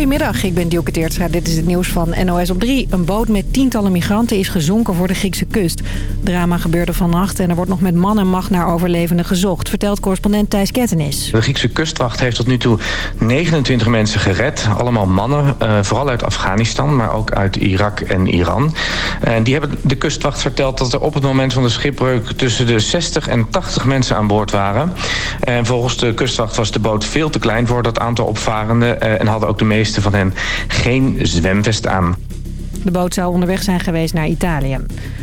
Goedemiddag, ik ben Dielke Teertstra. Dit is het nieuws van NOS op 3. Een boot met tientallen migranten is gezonken voor de Griekse kust. Drama gebeurde vannacht en er wordt nog met man en macht naar overlevenden gezocht... vertelt correspondent Thijs Kettenis. De Griekse kustwacht heeft tot nu toe 29 mensen gered. Allemaal mannen, uh, vooral uit Afghanistan, maar ook uit Irak en Iran. Die hebben de kustwacht verteld dat er op het moment van de schipbreuk... tussen de 60 en 80 mensen aan boord waren. En volgens de kustwacht was de boot veel te klein voor dat aantal opvarenden... Uh, en hadden ook de meeste van hen geen zwemvest aan. De boot zou onderweg zijn geweest naar Italië.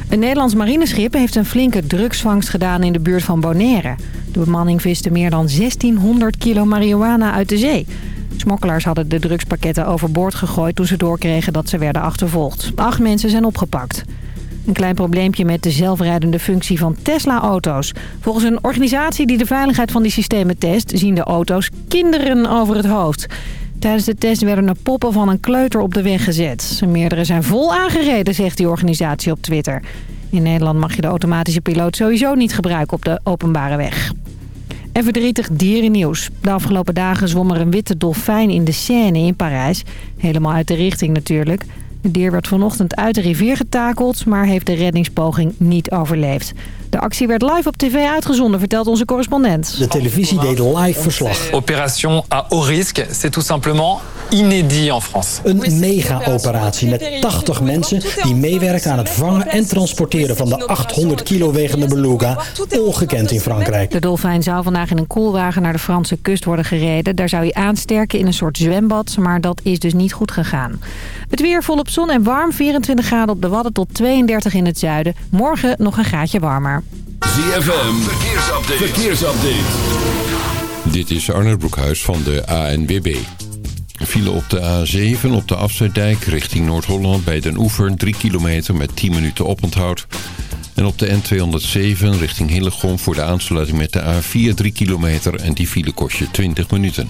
Een Nederlands marineschip heeft een flinke drugsvangst gedaan in de buurt van Bonaire. De bemanning viste meer dan 1600 kilo marihuana uit de zee. Smokkelaars hadden de drugspakketten overboord gegooid toen ze doorkregen dat ze werden achtervolgd. Acht mensen zijn opgepakt. Een klein probleempje met de zelfrijdende functie van Tesla-auto's. Volgens een organisatie die de veiligheid van die systemen test... zien de auto's kinderen over het hoofd. Tijdens de test werden er poppen van een kleuter op de weg gezet. Meerdere zijn vol aangereden, zegt die organisatie op Twitter. In Nederland mag je de automatische piloot sowieso niet gebruiken op de openbare weg. En verdrietig dierennieuws. De afgelopen dagen zwom er een witte dolfijn in de Seine in Parijs. Helemaal uit de richting natuurlijk. Het dier werd vanochtend uit de rivier getakeld, maar heeft de reddingspoging niet overleefd. De actie werd live op tv uitgezonden, vertelt onze correspondent. De televisie deed live verslag. Opération à haut risque, c'est tout simplement inédit en France. Een mega-operatie met 80 mensen die meewerken aan het vangen en transporteren van de 800 kilo wegende beluga, ongekend in Frankrijk. De dolfijn zou vandaag in een koelwagen naar de Franse kust worden gereden. Daar zou hij aansterken in een soort zwembad, maar dat is dus niet goed gegaan. Het weer volop zon en warm, 24 graden op de Wadden tot 32 in het zuiden. Morgen nog een graadje warmer. ZFM, verkeersupdate. verkeersupdate. Dit is Arne Broekhuis van de ANWB. File op de A7 op de Afsluitdijk richting Noord-Holland bij Den Oever 3 kilometer met 10 minuten oponthoud. En op de N207 richting Hillegom voor de aansluiting met de A4 3 kilometer en die file kost je 20 minuten.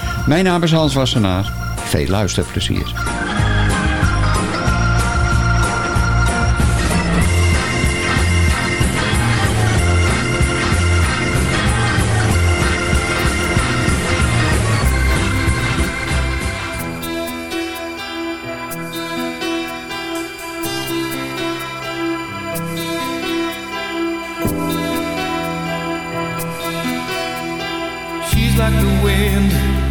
mijn naam is Hans Wassenaar. Veel luisterplezier. Like the wind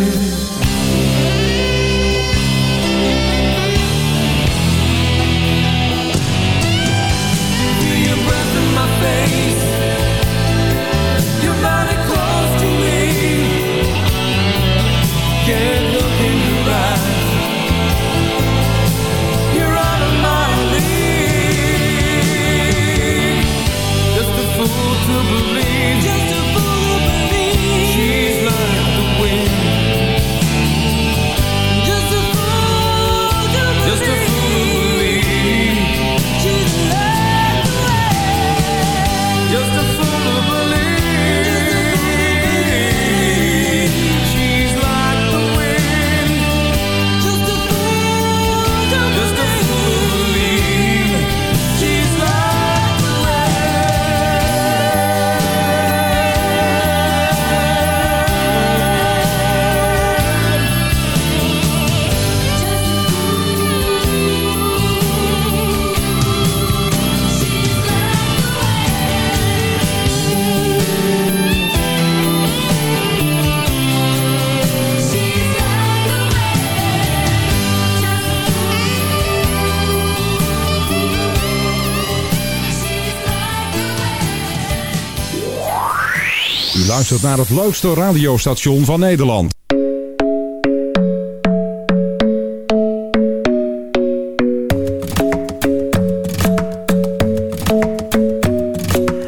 U luistert naar het leukste radiostation van Nederland.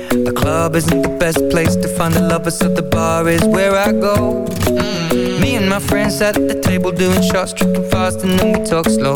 The club isn't the best place to find the lovers, so the bar is where I go. Me and my friends at the table doing shots, tripping fast, and then we talk slow.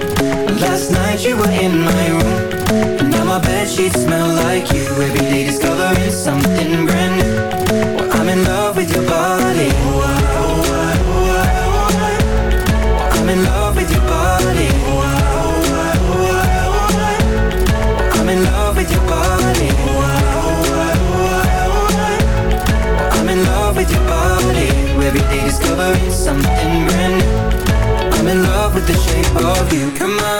Last night you were in my room. And Now my bedsheets smell like you. Every day discovering something brand new. Well, I'm in love with your body. Oh, oh, oh, I'm in love with your body. I'm in love with your body. I'm in love with your body. Every day discovering something brand new. I'm in love with the shape of you. Come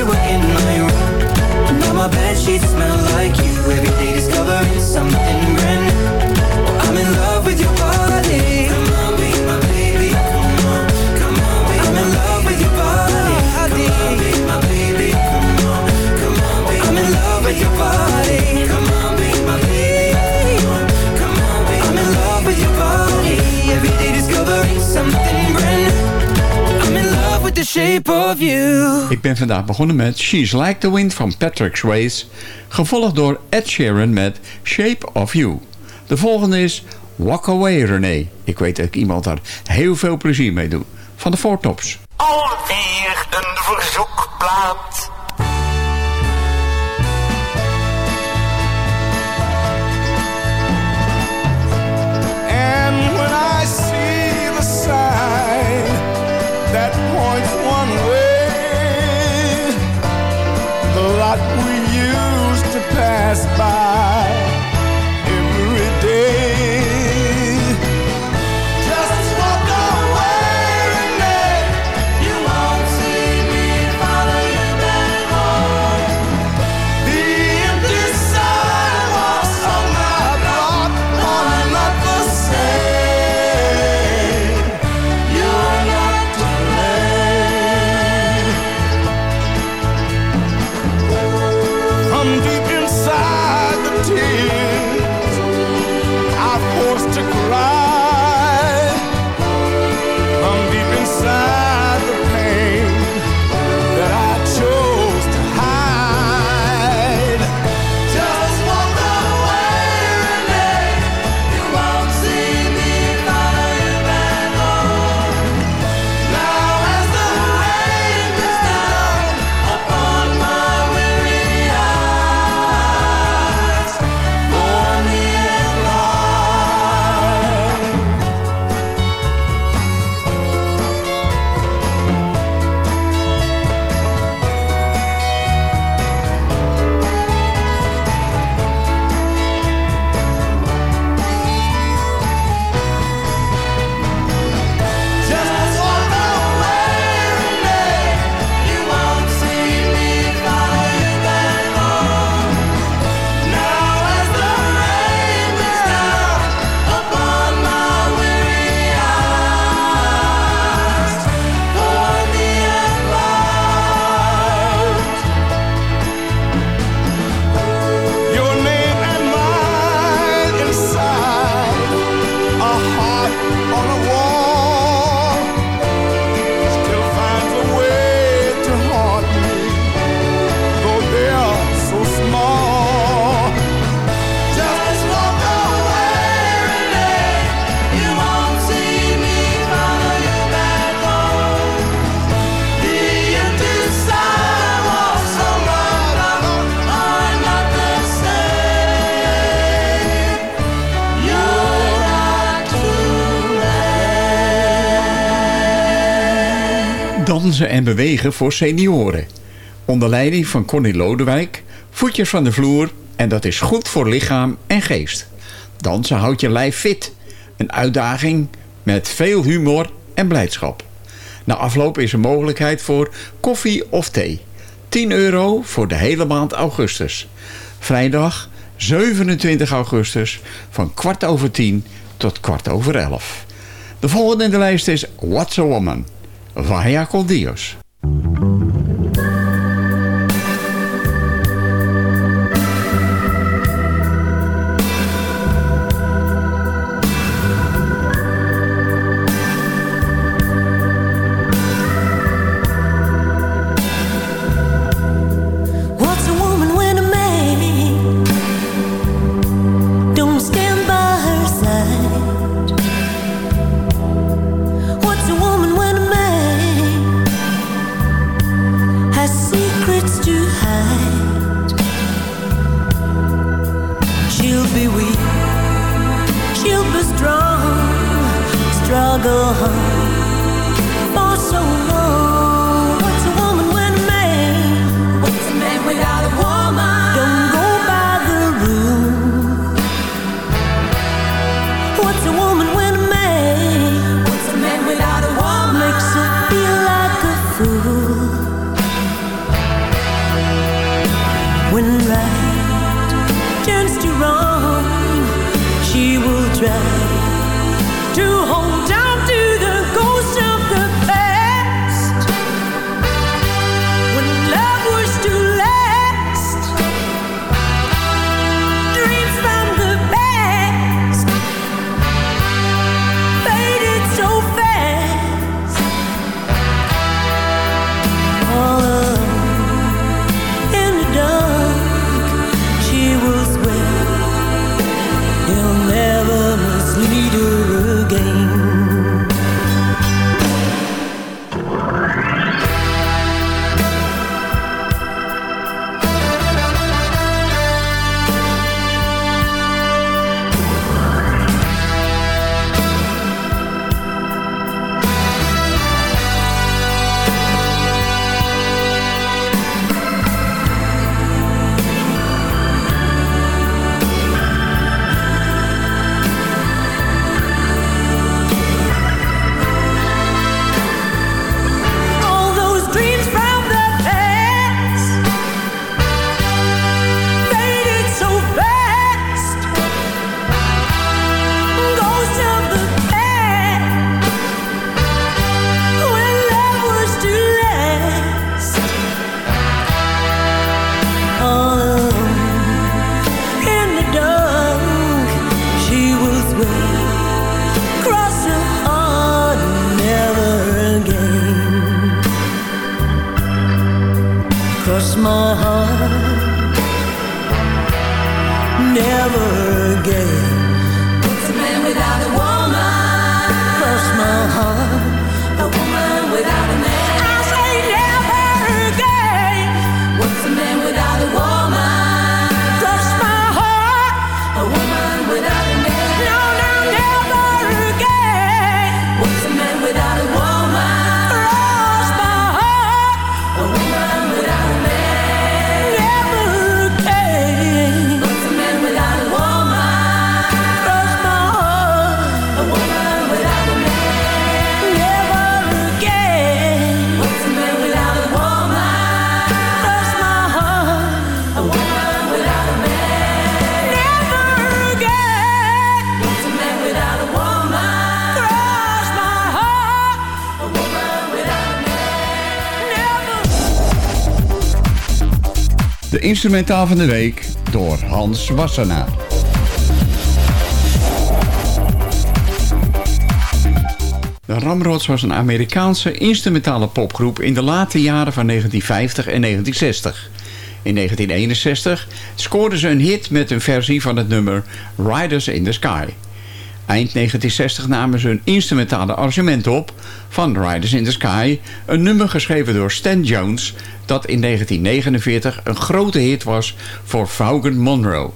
you were in my room. Now my bed sheets smell like you. Every day discovering something the shape of you. Ik ben vandaag begonnen met She's Like the Wind van Patrick Swayze. Gevolgd door Ed Sheeran met Shape of You. De volgende is Walk Away René. Ik weet dat ik iemand daar heel veel plezier mee doe. Van de Four Tops. Alweer een verzoekplaat. Dansen en bewegen voor senioren. Onder leiding van Connie Lodewijk. Voetjes van de vloer. En dat is goed voor lichaam en geest. Dansen houdt je lijf fit. Een uitdaging met veel humor en blijdschap. Na afloop is er mogelijkheid voor koffie of thee. 10 euro voor de hele maand augustus. Vrijdag 27 augustus van kwart over 10 tot kwart over 11. De volgende in de lijst is What's a Woman? Vaya con Dios. instrumentaal van de week door Hans Wassenaar. De Ramrods was een Amerikaanse instrumentale popgroep in de late jaren van 1950 en 1960. In 1961 scoorden ze een hit met een versie van het nummer Riders in the Sky. Eind 1960 namen ze een instrumentale arrangement op van Riders in the Sky, een nummer geschreven door Stan Jones dat in 1949 een grote hit was voor Vaughan Monroe.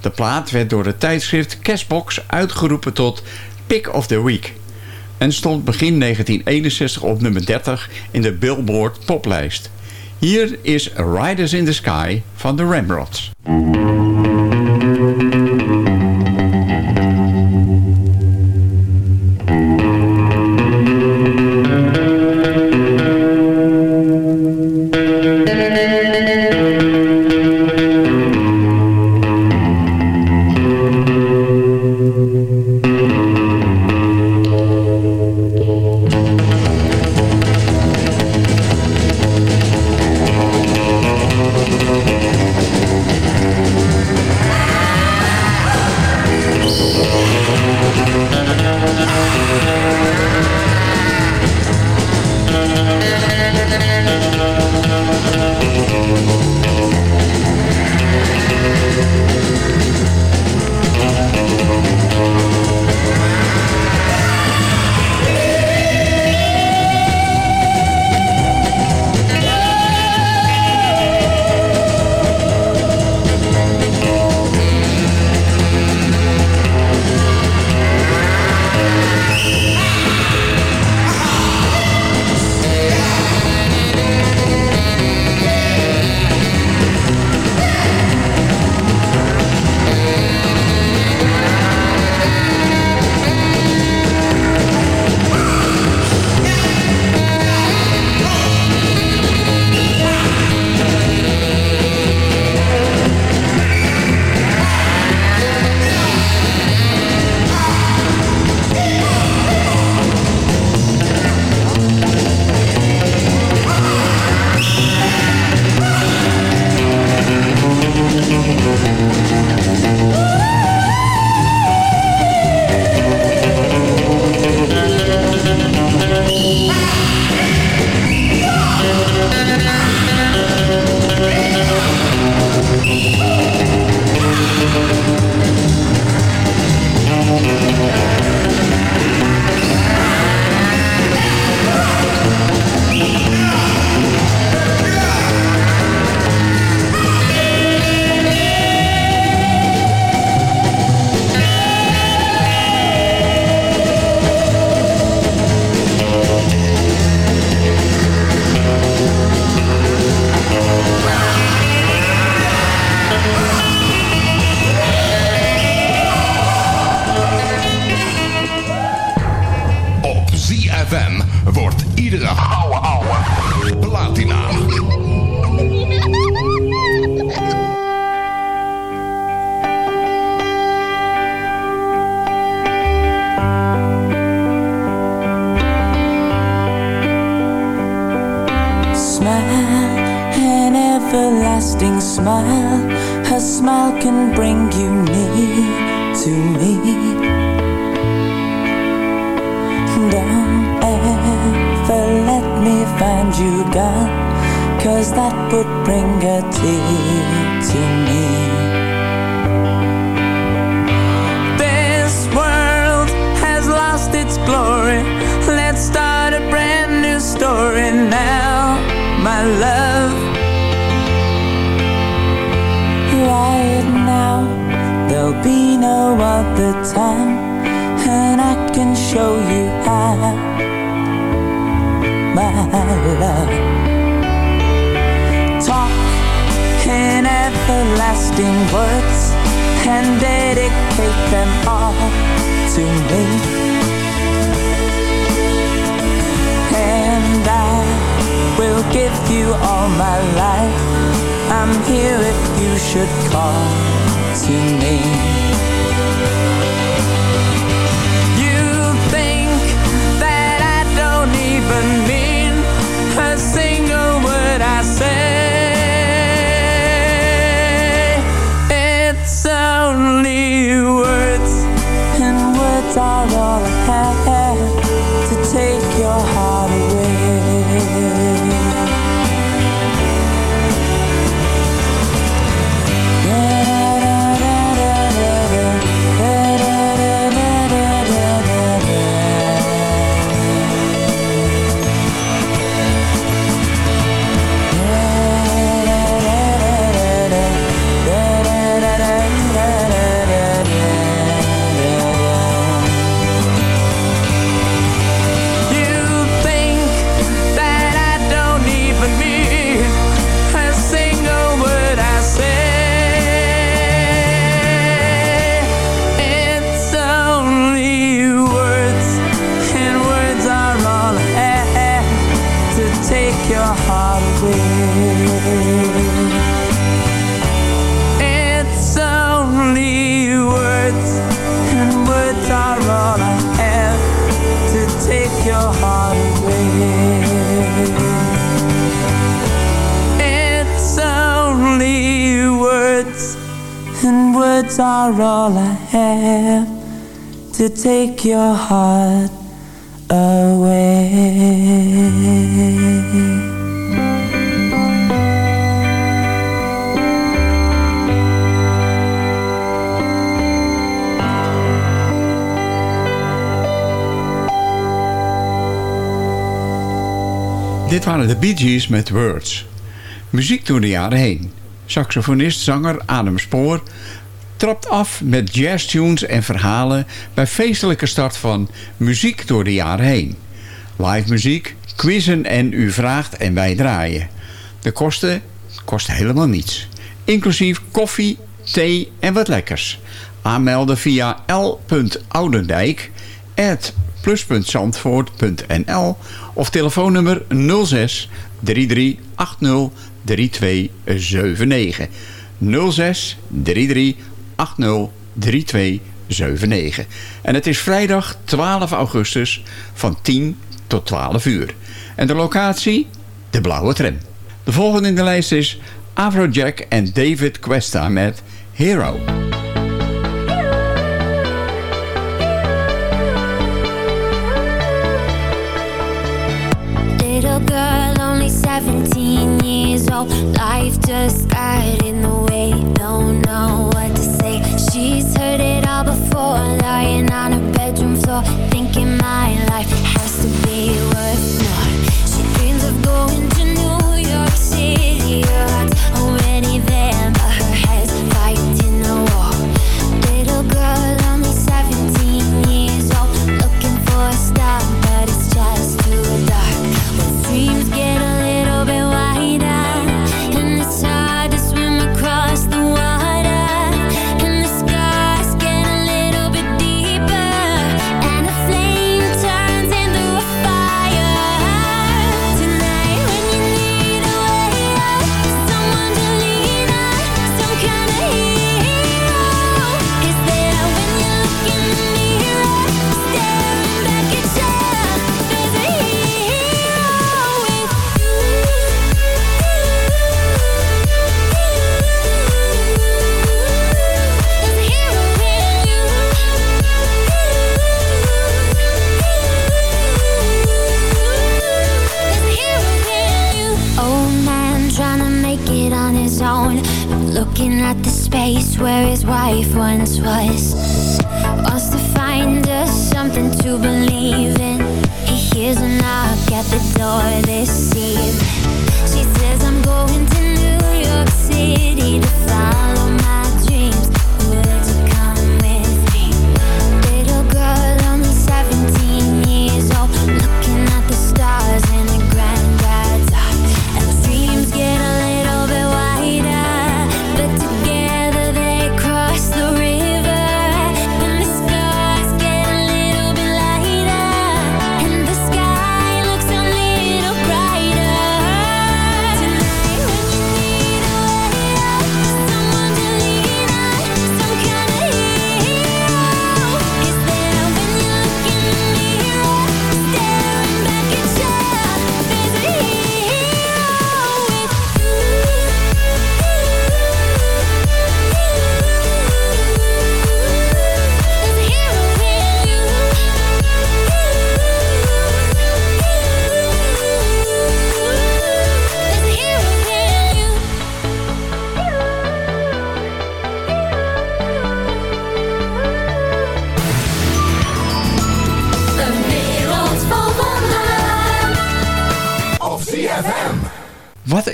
De plaat werd door het tijdschrift Cashbox uitgeroepen tot Pick of the Week en stond begin 1961 op nummer 30 in de Billboard poplijst. Hier is Riders in the Sky van de Ramrods. Time, and I can show you how, my love. Talk in everlasting words and dedicate them all to me. And I will give you all my life. I'm here if you should call to me. I say. It's only words, and words are all I have are to take your heart away. Dit waren de Bee Gees met Words. Muziek door de jaren heen. Saxofonist, zanger Adam Spoor trapt af met jazztunes en verhalen bij feestelijke start van Muziek door de jaren heen. Live muziek, quizzen en u vraagt en wij draaien. De kosten kosten helemaal niets. Inclusief koffie, thee en wat lekkers. Aanmelden via l.oudendijk plus.zandvoort.nl of telefoonnummer 06 3380 3279. 06 3380 3279. En het is vrijdag 12 augustus van 10 tot 12 uur. En de locatie? De Blauwe Tram. De volgende in de lijst is Afrojack en David Questa met Hero. Little girl, only 17 years old.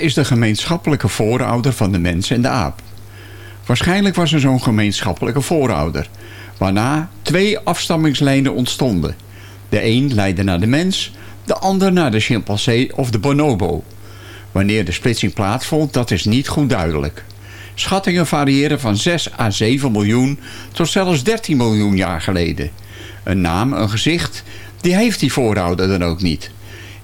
Is de gemeenschappelijke voorouder van de mens en de aap? Waarschijnlijk was er zo'n gemeenschappelijke voorouder, waarna twee afstammingslijnen ontstonden. De een leidde naar de mens, de ander naar de chimpansee of de bonobo. Wanneer de splitsing plaatsvond, dat is niet goed duidelijk. Schattingen variëren van 6 à 7 miljoen tot zelfs 13 miljoen jaar geleden. Een naam, een gezicht, die heeft die voorouder dan ook niet.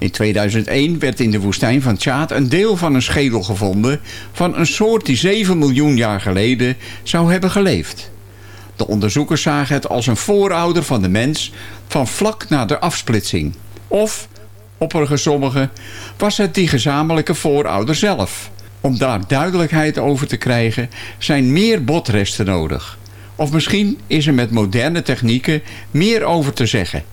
In 2001 werd in de woestijn van Tjaad een deel van een schedel gevonden van een soort die 7 miljoen jaar geleden zou hebben geleefd. De onderzoekers zagen het als een voorouder van de mens van vlak na de afsplitsing. Of, opperige sommigen, was het die gezamenlijke voorouder zelf. Om daar duidelijkheid over te krijgen zijn meer botresten nodig. Of misschien is er met moderne technieken meer over te zeggen.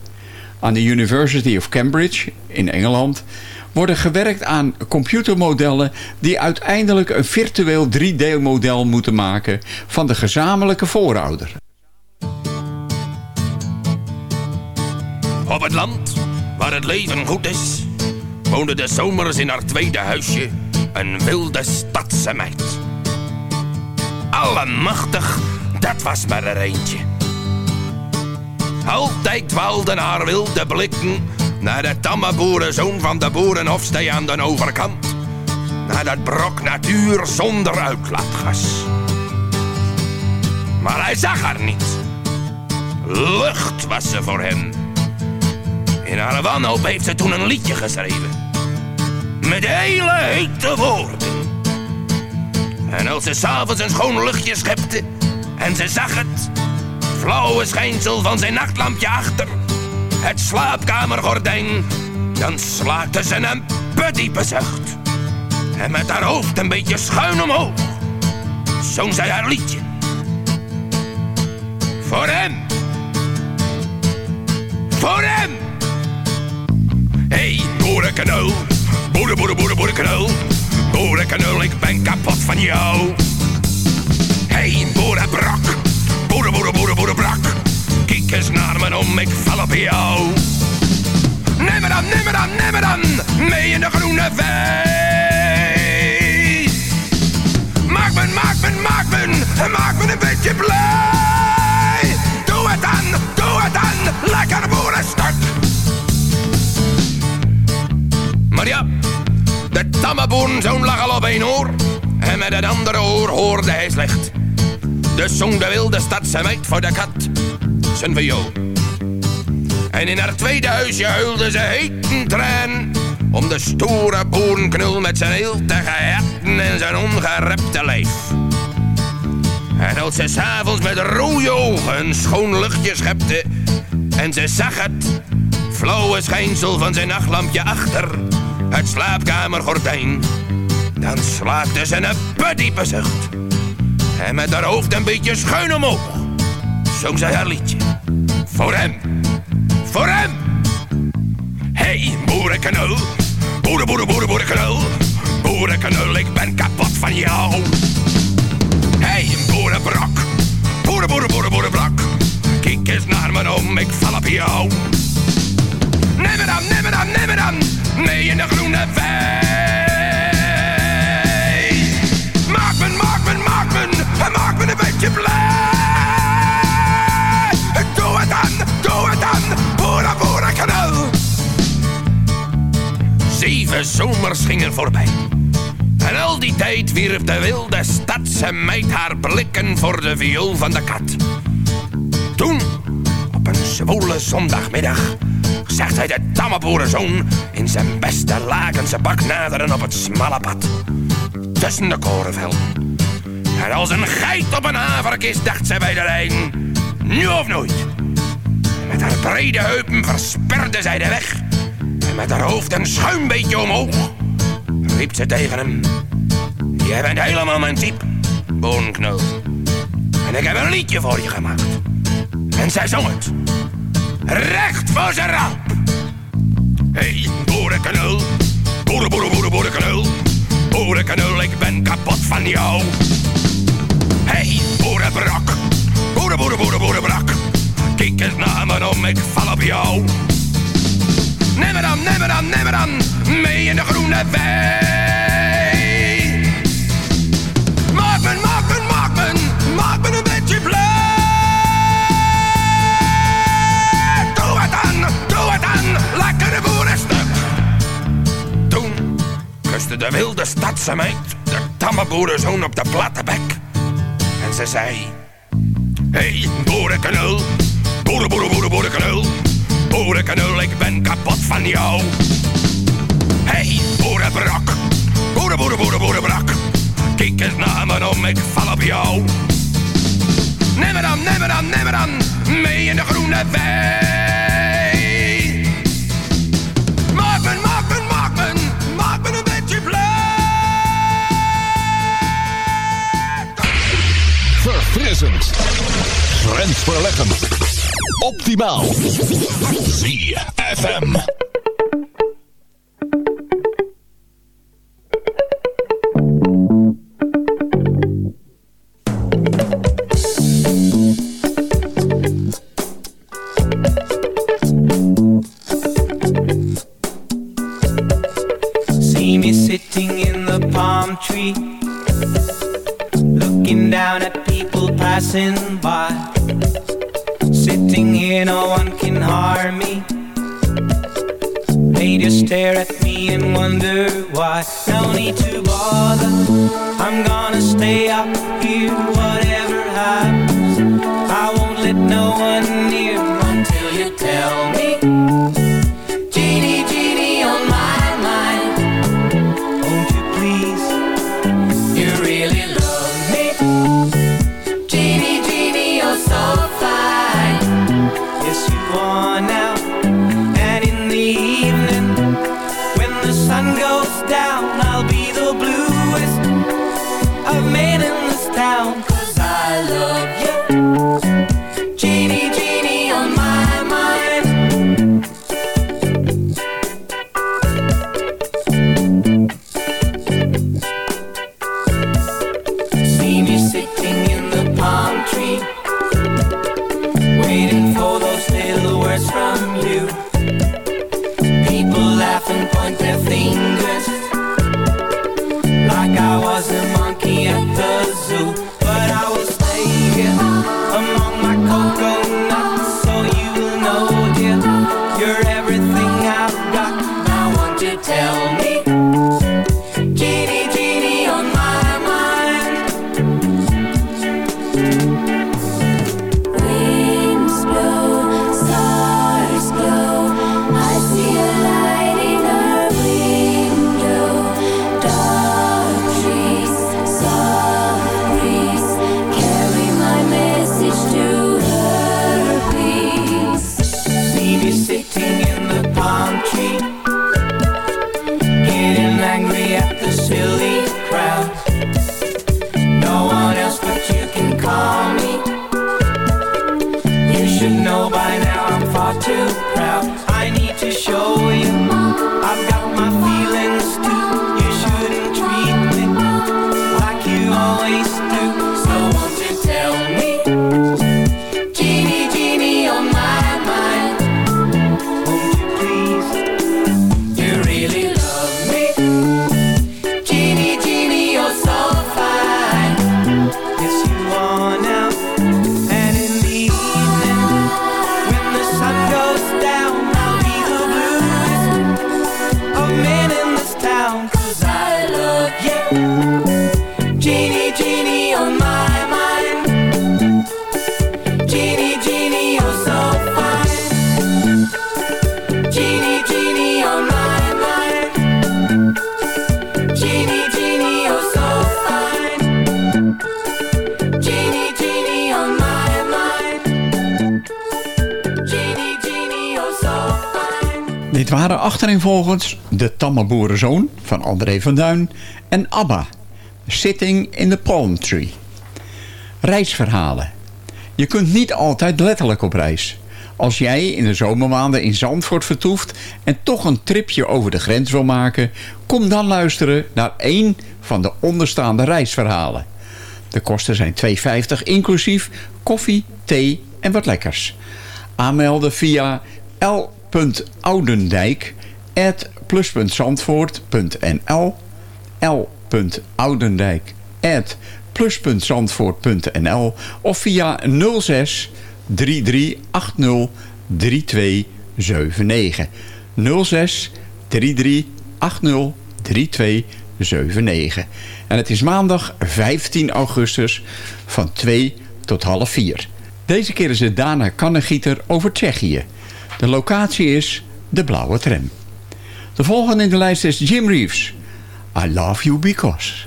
Aan de University of Cambridge in Engeland worden gewerkt aan computermodellen die uiteindelijk een virtueel 3D-model moeten maken van de gezamenlijke voorouder. Op het land, waar het leven goed is, woonde de zomers in haar tweede huisje een wilde stadse meid. Allemachtig, dat was maar er eentje. Altijd dwaalden haar wilde blikken naar de tamme boerenzoon van de boerenhofstee aan de overkant. Naar dat brok natuur zonder uitlaatgas. Maar hij zag haar niet. Lucht was ze voor hem. In haar wanhoop heeft ze toen een liedje geschreven. Met hele hete woorden. En als ze s'avonds een schoon luchtje schepte en ze zag het flauwe schijnsel van zijn nachtlampje achter het slaapkamergordijn, dan slaakte ze een bediepe zucht. En met haar hoofd een beetje schuin omhoog, zong zij haar liedje. Voor hem. Voor hem. Hey, boerenkanoel. Boeren, boeren, boeren, boerenkanoel. Boerenkanoel, ik ben kapot van jou. Hey, boerenbrak. Boeren, boeren, boeren, boerenbrak. Kijk eens naar me om, ik val op jou. Neem me dan, neem me dan, neem me dan. Mee in de groene vee. Maak me, maak me, maak me. Maak me een beetje blij. Doe het dan, doe het dan. Lekker boerenstart. Maar ja, de tamme boerenzoon lag al op één oor. En met het andere oor hoorde hij slecht. Dus zong de wilde stadse meid voor de kat zijn viool. En in haar tweede huisje huilde ze heten traan. Om de stoere boerenknul met zijn heel te gehetten en zijn ongerepte lijf. En als ze s'avonds met rode ogen een schoon luchtje schepte... en ze zag het flauwe schijnsel van zijn nachtlampje achter het slaapkamergordijn... dan slaakte ze een bediepe zucht. En met haar hoofd een beetje schuin omhoog zong zij haar liedje. Voor hem, voor hem. Hey, boerenkanul, boeren, boeren, boeren, boerenkanul. Boerenkanul, ik ben kapot van jou. Hey, boerenbrok, boeren, boeren, boeren, boerenbrok. Kijk eens naar me om, ik val op jou. Neem me dan, neem me dan, neem dan, mee in de groene vee Maak me, maak me, maak me een beetje blij. Doe het dan, doe het dan, boera, boera. Zeven zomers gingen voorbij. En al die tijd wierp de wilde stadse meid haar blikken voor de viool van de kat. Toen, op een zwoele zondagmiddag, zag zij de tamme boerenzoon in zijn beste lakense bak naderen op het smalle pad. Tussen de korenvelden. En als een geit op een haverkist dacht zij bij de lijn, nu of nooit. Met haar brede heupen versperde zij de weg. En met haar hoofd een schuin beetje omhoog, riep ze tegen hem. Jij bent helemaal mijn type, boonknoop. En ik heb een liedje voor je gemaakt. En zij zong het. Recht voor zijn rap. Hey, boerenknul. Boeren, boeren, boeren, boerenknul. Boerenknul, ik ben kapot van jou. Hey, boerenbrak. Boeren, boeren, boeren, boerenbrak. Kijk eens naar me om, ik val op jou. Neem me dan, neem me dan, neem me dan. Mee in de groene wei. Maak me, maak me, maak me. Maak me een beetje blij. Doe het dan, doe het dan. Lekkere boerenstuk. Toen kuste de wilde stadse meid de tamme boerenzoon op de platte bek. Ze zei... Hey, boerenknul. Boeren, boeren, ik ben kapot van jou. Hey, boerenbrak. Boeren, boeren, boeren, boerenbrak. Kijk eens naar me om, ik val op jou. Neem me dan, neem me dan, neem me dan. Mee in de groene wei. Grensverleggend. Optimaal. ZFM. Waren waren achtereenvolgens De Tamme Boerenzoon van André van Duin en ABBA, Sitting in the Palm Tree. Reisverhalen. Je kunt niet altijd letterlijk op reis. Als jij in de zomermaanden in Zandvoort vertoeft en toch een tripje over de grens wil maken, kom dan luisteren naar één van de onderstaande reisverhalen. De kosten zijn 2,50 inclusief koffie, thee en wat lekkers. Aanmelden via L l.oudendijk at plus.zandvoort.nl l.oudendijk at plus.zandvoort.nl of via 06 3380 3279 06 3380 3279 en het is maandag 15 augustus van 2 tot half 4. Deze keer is het Dana Kannegieter over Tsjechië. De locatie is de blauwe tram. De volgende in de lijst is Jim Reeves. I love you because...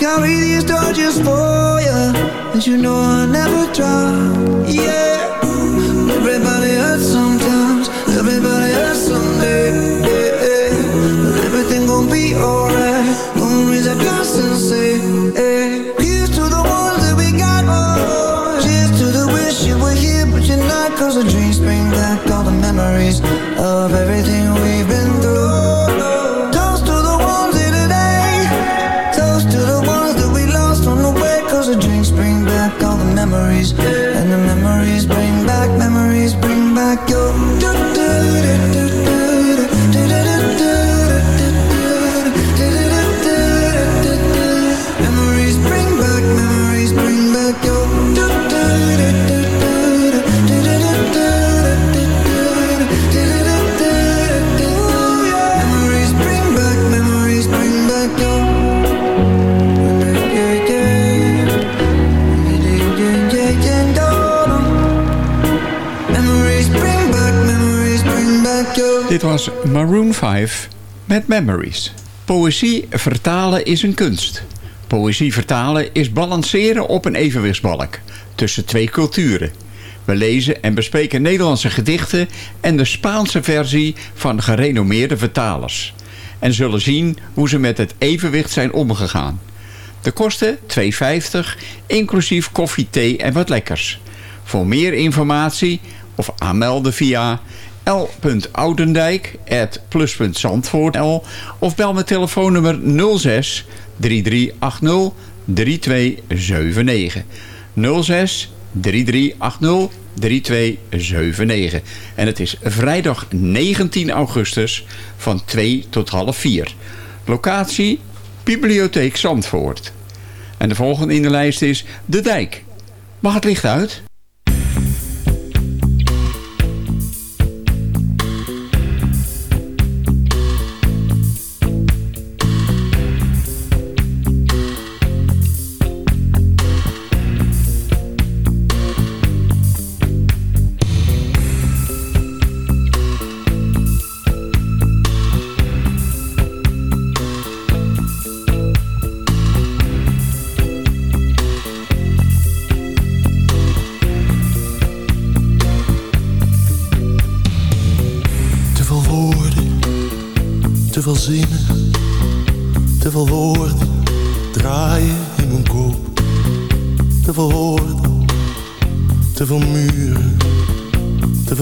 carry these torches for you, and you know I'll never drop. Yeah, Dit was Maroon 5 met Memories. Poëzie vertalen is een kunst. Poëzie vertalen is balanceren op een evenwichtsbalk tussen twee culturen. We lezen en bespreken Nederlandse gedichten en de Spaanse versie van gerenommeerde vertalers. En zullen zien hoe ze met het evenwicht zijn omgegaan. De kosten 2,50, inclusief koffie, thee en wat lekkers. Voor meer informatie of aanmelden via l.oudendijk.plus.zandvoort of bel met telefoonnummer 06 3380 3279. 06 3380 3279. En het is vrijdag 19 augustus van 2 tot half 4. Locatie Bibliotheek Zandvoort. En de volgende in de lijst is De Dijk. Mag het licht uit?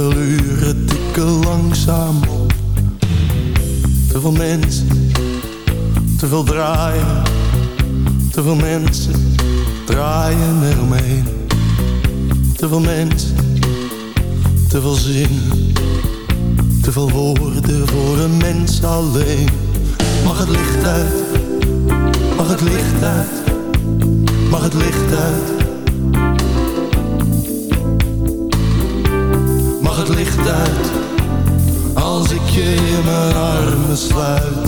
Te veel uren tikken langzaam. Te veel mensen, te veel draaien, te veel mensen draaien eromheen. Te veel mensen, te veel zinnen. Te veel woorden voor een mens alleen. Mag het licht uit? Mag het licht uit? Mag het licht uit? Het licht uit? Als ik je in mijn armen sluit.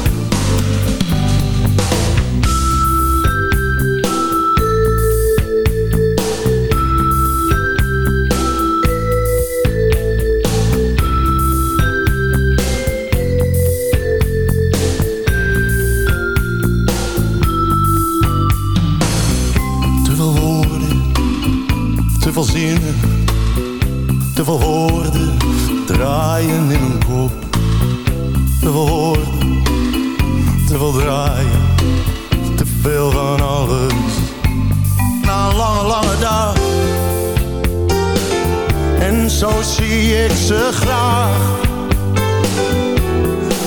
Zinnen, te draaien in mijn kop. Te veel woorden, te veel draaien, te veel van alles. Na een lange, lange dag. En zo zie ik ze graag.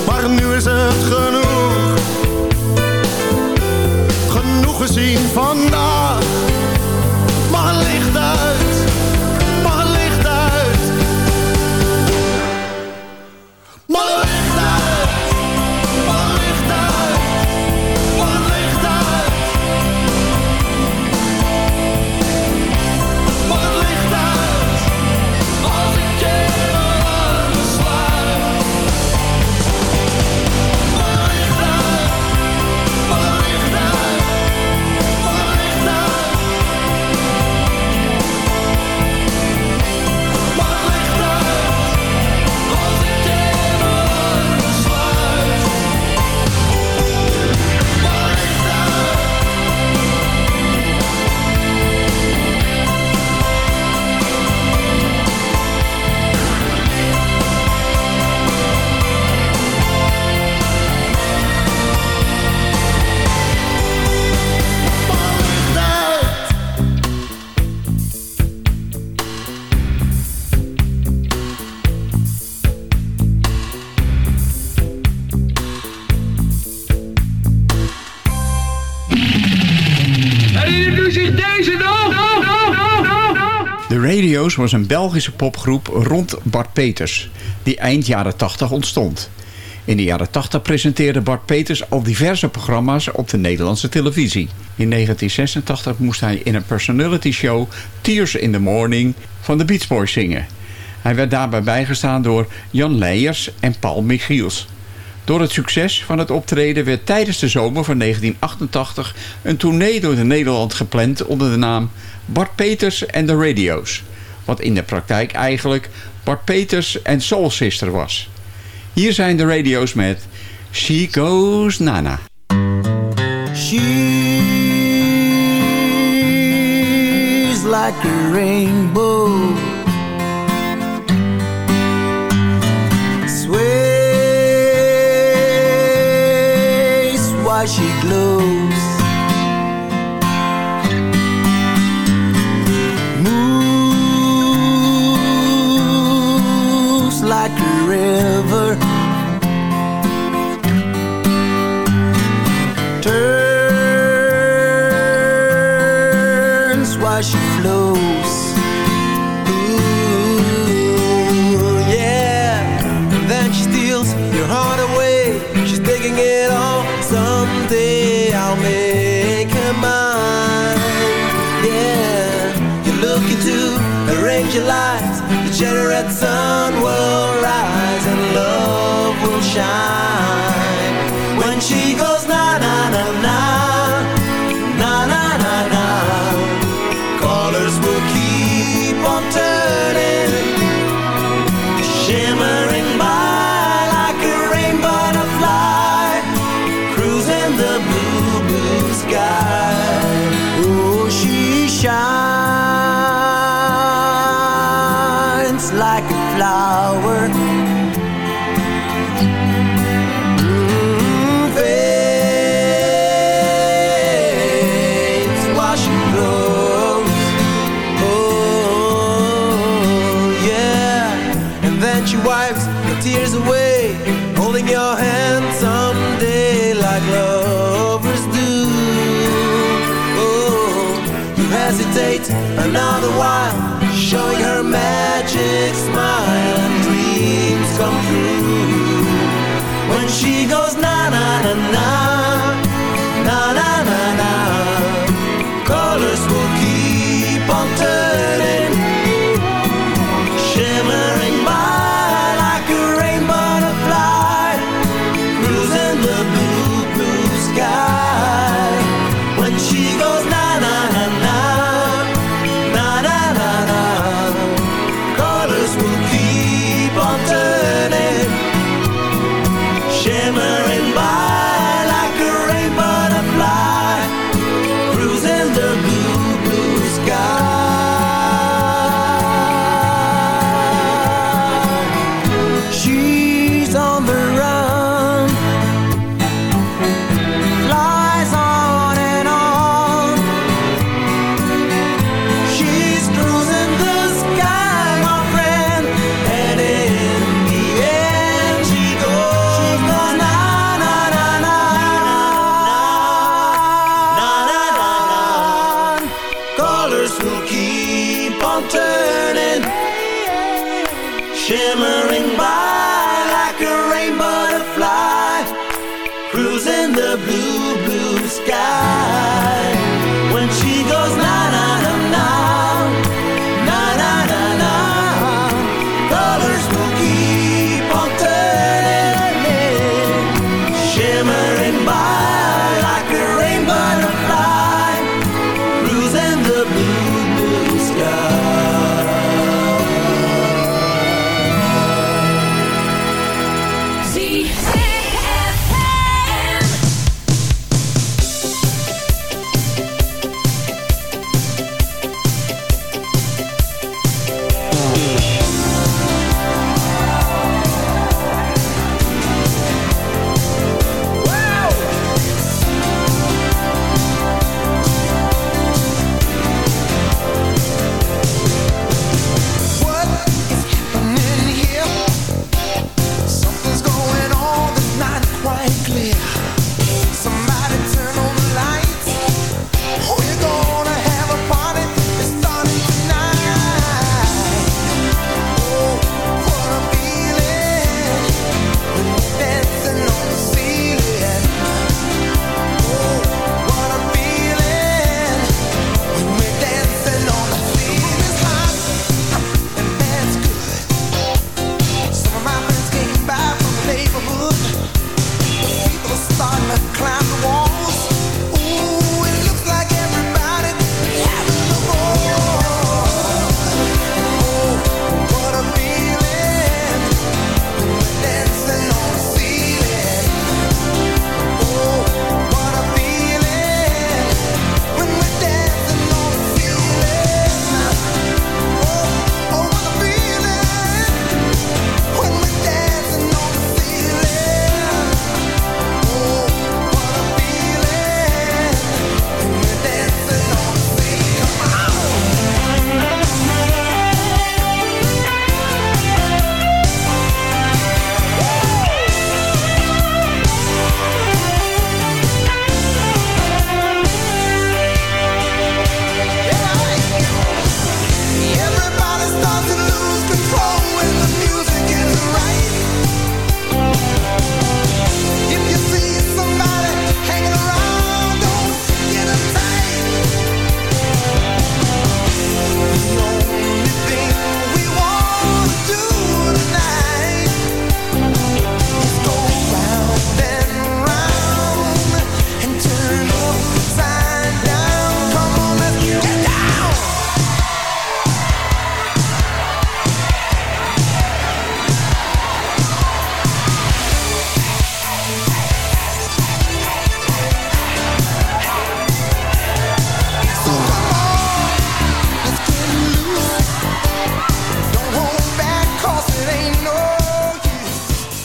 Maar nu is het genoeg. Genoeg gezien vandaag. Het licht uit, Was een Belgische popgroep rond Bart Peters, die eind jaren 80 ontstond. In de jaren 80 presenteerde Bart Peters al diverse programma's op de Nederlandse televisie. In 1986 moest hij in een personality show Tears in the Morning van de Beach Boys zingen. Hij werd daarbij bijgestaan door Jan Leijers en Paul Michiels. Door het succes van het optreden werd tijdens de zomer van 1988 een tournee door de Nederland gepland onder de naam Bart Peters en de Radio's. Wat in de praktijk eigenlijk Bart Peters en Soul Sister was. Hier zijn de Radio's met She Goes Nana. She's like a rainbow. Sways while she glows. Like a river. Tears away, holding your hand someday like lovers do. Oh, you hesitate another while, showing her magic smile and dreams come true. When she goes na na na na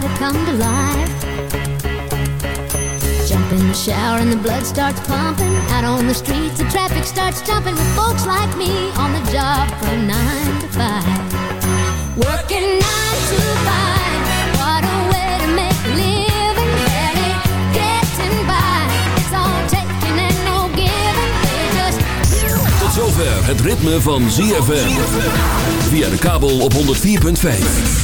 To come to life. Jump in the shower and the blood starts pumping. Out on the streets, the traffic starts jumping with folks like me on the job from nine to five. Working nine to five, what a way to make living. Barely getting by. It's all taking and no giving. Just Tot zover het ritme van ZFM. Via de kabel op 104.5.